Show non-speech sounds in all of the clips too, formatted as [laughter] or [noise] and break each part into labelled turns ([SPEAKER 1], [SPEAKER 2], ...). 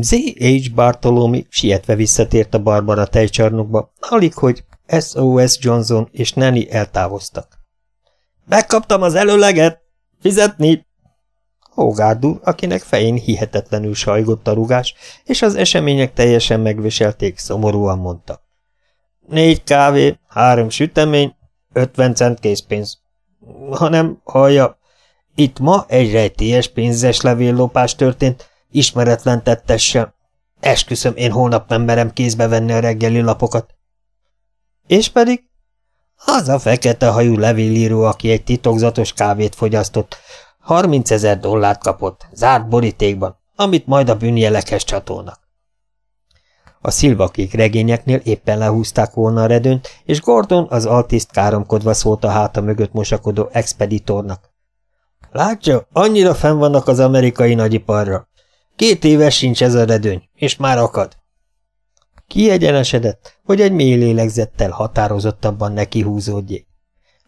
[SPEAKER 1] Z.H. Bartolomi sietve visszatért a Barbara tejcsarnokba, alig, hogy S.O.S. Johnson és Nanny eltávoztak. Megkaptam az előleget! Fizetni! Hógárd akinek fején hihetetlenül sajgott a rugás, és az események teljesen megviselték, szomorúan mondta. Négy kávé, három sütemény, ötven cent készpénz. Hanem, hallja, itt ma egy rejtélyes pénzes levéllopás történt, ismeretlen tettessel. Esküszöm, én holnap nem merem kézbe venni a reggeli lapokat. És pedig? Az a fekete hajú levélíró, aki egy titokzatos kávét fogyasztott, 30 ezer dollárt kapott, zárt borítékban, amit majd a bűnjelekhez csatolnak. A szilvakék regényeknél éppen lehúzták volna a redőnyt, és Gordon az altiszt káromkodva szólt a háta mögött mosakodó expeditornak. Látja, annyira fenn vannak az amerikai nagyiparra. Két éves sincs ez a redőny, és már akad. Kiegyenesedett, hogy egy mély lélegzettel határozottabban neki húzódjék.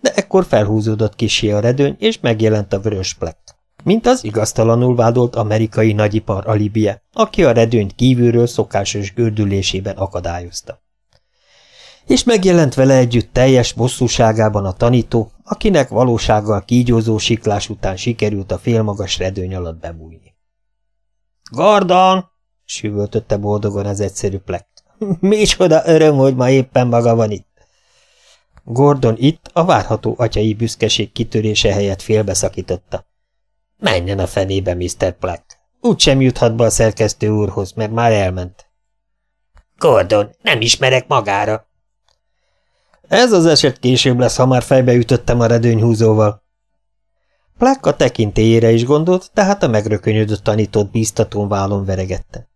[SPEAKER 1] De ekkor felhúzódott kisé a redőny, és megjelent a vörös plek. Mint az igaztalanul vádolt amerikai nagyipar alibie, aki a redőnyt kívülről szokásos gördülésében akadályozta. És megjelent vele együtt teljes bosszúságában a tanító, akinek valósággal kígyózó siklás után sikerült a félmagas redőny alatt bebújni. – Gordon! – süvöltötte boldogan az egyszerű plek. [laughs] – Micsoda öröm, hogy ma éppen maga van itt! Gordon itt a várható atyai büszkeség kitörése helyett félbeszakította. – Menjen a fenébe, Mr. Black! Úgy sem juthat be a szerkesztő úrhoz, mert már elment. – Gordon, nem ismerek magára! Ez az eset később lesz, ha már fejbe ütöttem a redőnyhúzóval. Black a tekintélyére is gondolt, tehát a megrökönyödött tanított bíztatón válon veregette.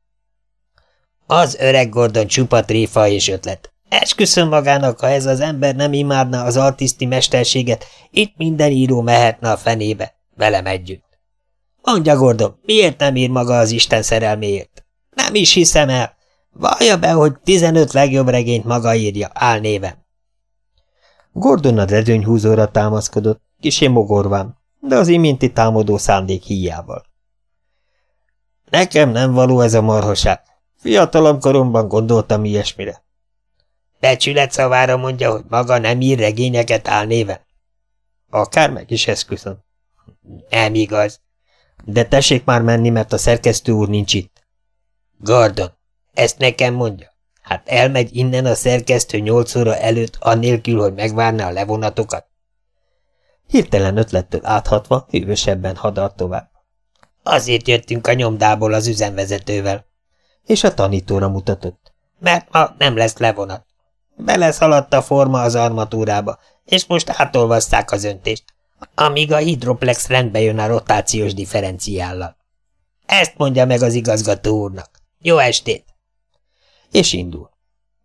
[SPEAKER 1] Az öreg Gordon csupa tréfa és ötlet. Esküszöm magának, ha ez az ember nem imádna az artiszti mesterséget, itt minden író mehetne a fenébe, velem együtt. Mondja, Gordon, miért nem ír maga az Isten szerelméért? Nem is hiszem el. Vallja be, hogy 15 legjobb regényt maga írja, álnéven. Gordon a redőnyhúzóra támaszkodott, kisé mogorván, de az iminti támadó szándék híjával. Nekem nem való ez a marhaság. Fiatalabb koromban gondoltam ilyesmire. Becsület szavára mondja, hogy maga nem ír regényeket álnéven. Akár meg is esküszöm. Nem igaz. De tessék már menni, mert a szerkesztő úr nincs itt. Gordon, ezt nekem mondja. Hát elmegy innen a szerkesztő nyolc óra előtt, annélkül, hogy megvárná a levonatokat. Hirtelen ötlettől áthatva, hűvösebben hadart tovább. Azért jöttünk a nyomdából az üzemvezetővel. És a tanítóra mutatott. Mert ma nem lesz levonat. Beleszaladt a forma az armatúrába, és most átolvaszták az öntést, amíg a hidroplex rendbe jön a rotációs differenciállal. Ezt mondja meg az igazgató úrnak. Jó estét! És indul.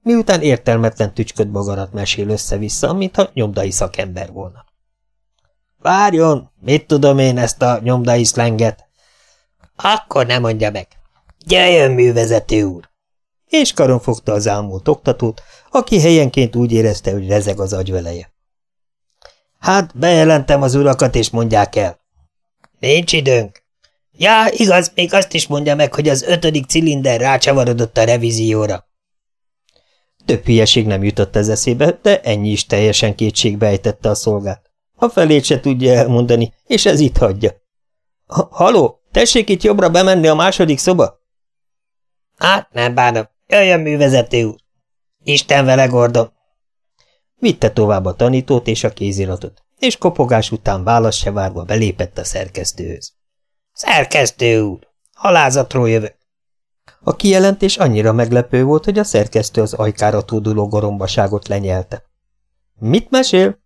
[SPEAKER 1] Miután értelmetlen tücsköd bogarat mesél össze-vissza, mintha nyomdai szakember volna. Várjon, mit tudom én ezt a nyomdai szlenget? Akkor nem mondja meg. Jöjjön, művezető úr! És karon fogta az ámult oktatót, aki helyenként úgy érezte, hogy rezeg az agyveleje. Hát, bejelentem az urakat, és mondják el. Nincs időnk. Ja, igaz, még azt is mondja meg, hogy az ötödik cilinder rácsavarodott a revízióra. Több hülyeség nem jutott ez eszébe, de ennyi is teljesen kétségbe ejtette a szolgát. A felét se tudja elmondani, és ez itt hagyja. Ha Haló, tessék itt jobbra bemenni a második szoba? Hát, nem bánom. Jöjjön, művezető úr. Isten vele, Gordon! Vitte tovább a tanítót és a kéziratot, és kopogás után válasz se várva belépett a szerkesztőhöz. Szerkesztő úr! Halázatról jövök! A kijelentés annyira meglepő volt, hogy a szerkesztő az ajkára tóduló gorombaságot lenyelte. Mit mesél?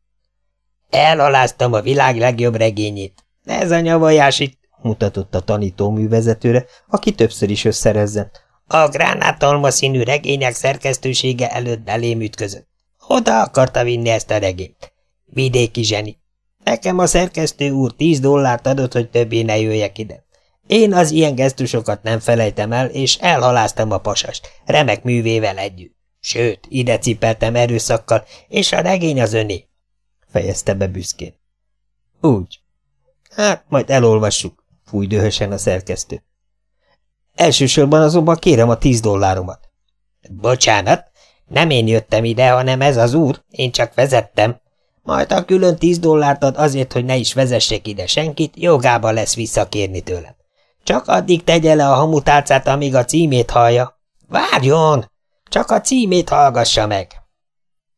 [SPEAKER 1] Elhaláztam a világ legjobb regényét. Ez a nyavajás itt, mutatott a tanító művezetőre, aki többször is összerezzent, a gránátalma színű regények szerkesztősége előtt belém ütközött. Oda akarta vinni ezt a regényt. Vidéki zseni. Nekem a szerkesztő úr tíz dollárt adott, hogy többé ne jöjjek ide. Én az ilyen gesztusokat nem felejtem el, és elhaláztam a pasast, remek művével együtt. Sőt, ide cipeltem erőszakkal, és a regény az öné. Fejezte be büszkén. Úgy. Hát, majd elolvassuk, fúj dühösen a szerkesztő. Elsősorban azonban kérem a tíz dolláromat.
[SPEAKER 2] Bocsánat, nem én jöttem ide, hanem ez az úr, én csak vezettem. Majd a külön tíz dollárt ad azért, hogy ne is vezessek ide senkit, jogába lesz visszakérni tőlem. Csak addig tegye le a hamutálcát, amíg a címét hallja. Várjon! Csak a címét hallgassa meg.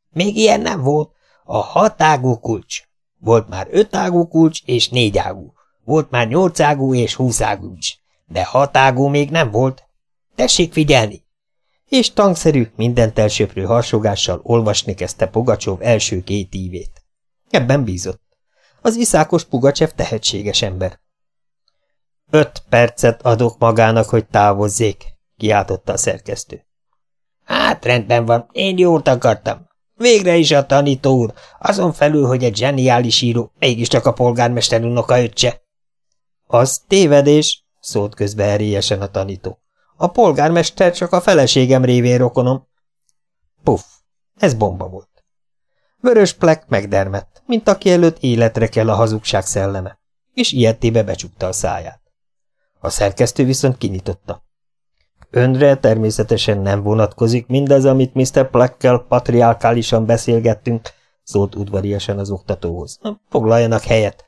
[SPEAKER 2] Még ilyen nem volt. A hatágú kulcs. Volt már ötágú kulcs és négyágú. Volt már nyolcágú és húszágú is. De hatágú még nem volt. Tessék figyelni! És tangszerű, mindent elsöprő harsogással olvasni kezdte Pogacsov első két ívét. Ebben bízott. Az iszákos Pugacsev tehetséges ember. Öt percet adok magának, hogy távozzék, kiáltotta a szerkesztő. Hát rendben van, én jót akartam. Végre is a tanító úr, azon felül, hogy egy zseniális író, mégiscsak a polgármester unoka öccse. Az tévedés, szólt közbe erélyesen a tanító. A polgármester csak a feleségem révén rokonom. Puff, ez bomba volt. Vörös plek megdermett, mint aki előtt életre kell a hazugság szelleme, és ilyetébe becsukta a száját. A szerkesztő viszont kinyitotta. Önre természetesen nem vonatkozik mindez, amit Mr. Plekkel patriarkálisan beszélgettünk, szólt udvariasan az oktatóhoz. Foglaljanak helyet.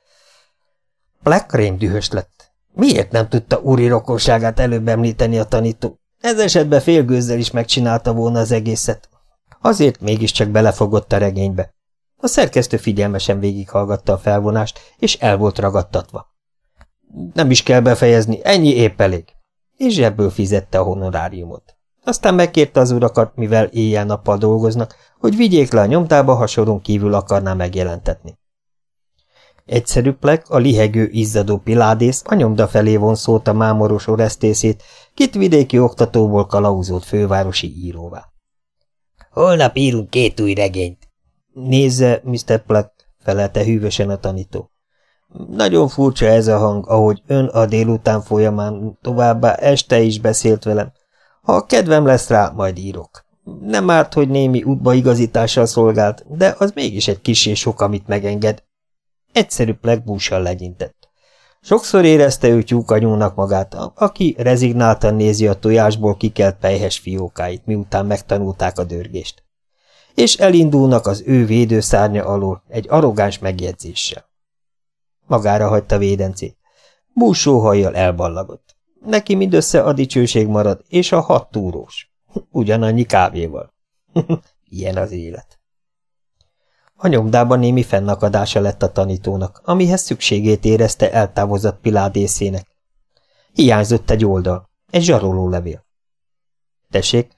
[SPEAKER 2] Pleck rémdühös lett. Miért nem tudta úri rokonságát előbb említeni a tanító? Ez esetben félgőzzel is megcsinálta volna az egészet. Azért mégiscsak belefogott a regénybe. A szerkesztő figyelmesen végighallgatta a felvonást, és el volt ragadtatva. Nem is kell befejezni, ennyi épp elég. És zsebből fizette a honoráriumot. Aztán megkérte az urakat, mivel éjjel-nappal dolgoznak, hogy vigyék le a nyomtába, ha soron kívül akarná megjelentetni. Egyszerű plek, a lihegő, izzadó piládész a nyomda felé vonszolta mámoros oresztészét, kit vidéki oktatóból kalauzott fővárosi íróvá. Holnap írunk két új regényt.
[SPEAKER 1] Nézze, Mr. Platt, felelte hűvösen a tanító. Nagyon furcsa ez a hang, ahogy ön a délután folyamán továbbá este is beszélt velem. Ha kedvem lesz rá, majd írok. Nem árt, hogy némi útbaigazítással szolgált, de az mégis egy kis és sok, amit megenged. Egyszerű plegbússal legyintett. Sokszor érezte ő tyúkanyúnak magát, aki rezignáltan nézi a tojásból kikelt pejhes fiókáit, miután megtanulták a dörgést. És elindulnak az ő védőszárnya alól egy arrogáns megjegyzéssel. Magára hagyta védencét. Búsó hajjal elballagott. Neki mindössze a dicsőség marad, és a hat túrós. [laughs] Ugyanannyi kávéval. [laughs] Ilyen az élet. A nyomdában némi fennakadása lett a tanítónak, amihez szükségét érezte eltávozott piládészének. Hiányzott egy oldal, egy zsaroló levél. Tessék?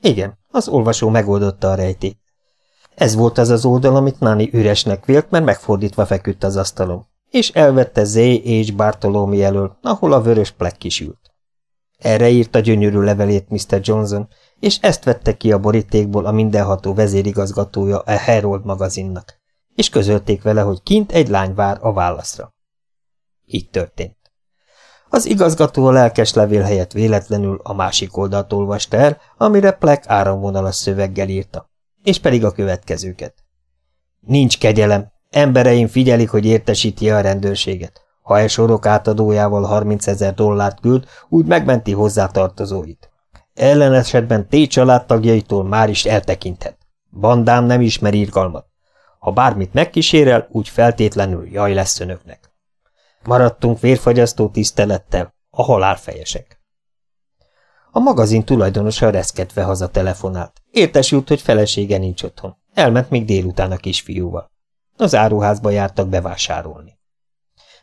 [SPEAKER 1] Igen, az olvasó megoldotta a rejtét. Ez volt az az oldal, amit Nani üresnek vélt, mert megfordítva feküdt az asztalon, és elvette Z. H. Bartolome elől, ahol a vörös plek kisült. Erre írta gyönyörű levelét Mr. Johnson, és ezt vette ki a borítékból a mindenható vezérigazgatója a Herald magazinnak, és közölték vele, hogy kint egy lány vár a válaszra. Így történt. Az igazgató a lelkes levél helyett véletlenül a másik oldalt olvasta el, amire Plek áramvonalas szöveggel írta, és pedig a következőket. Nincs kegyelem, embereim figyelik, hogy értesíti a rendőrséget. Ha e sorok átadójával 30 ezer dollárt küld, úgy megmenti hozzá tartozóit. Ellenesetben T családtagjaitól már is eltekinthet. Bandám nem ismer irgalmat. Ha bármit megkísérel, úgy feltétlenül jaj lesz önöknek. Maradtunk vérfagyasztó tisztelettel, a halálfejesek. A magazin tulajdonosa reszketve haza telefonált. Értesült, hogy felesége nincs otthon. Elment még délután a kisfiúval. Az áruházba jártak bevásárolni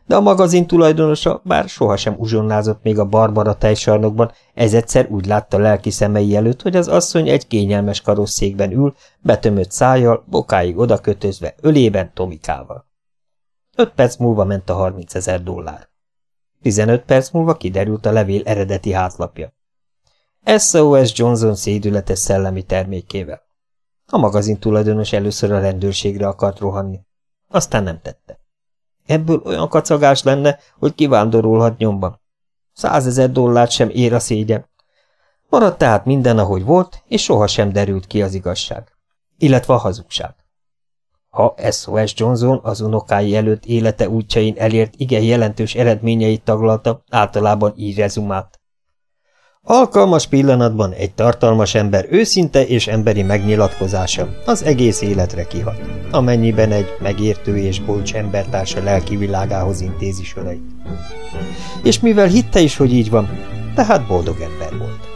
[SPEAKER 1] de a magazin tulajdonosa, bár sohasem uzsonnázott még a Barbara tejsarnokban, ez egyszer úgy látta lelki szemei előtt, hogy az asszony egy kényelmes karosszékben ül, betömött szájjal, bokáig odakötözve, ölében Tomikával. Öt perc múlva ment a harminc ezer dollár. Tizenöt perc múlva kiderült a levél eredeti hátlapja. SOS Johnson szédületes szellemi termékével. A magazin tulajdonos először a rendőrségre akart rohanni. Aztán nem tette. Ebből olyan kacagás lenne, hogy kivándorolhat nyomban. Százezer dollárt sem ér a szégyen. Maradt tehát minden, ahogy volt, és sohasem derült ki az igazság. Illetve a hazugság. Ha SOS Johnson az unokái előtt élete útjain elért igen jelentős eredményeit taglalta, általában így rezumált. Alkalmas pillanatban egy tartalmas ember őszinte és emberi megnyilatkozása az egész életre kihat, amennyiben egy megértő és bolcs embertársa lelki világához intézi söreit. És mivel hitte is, hogy így van, tehát boldog ember volt.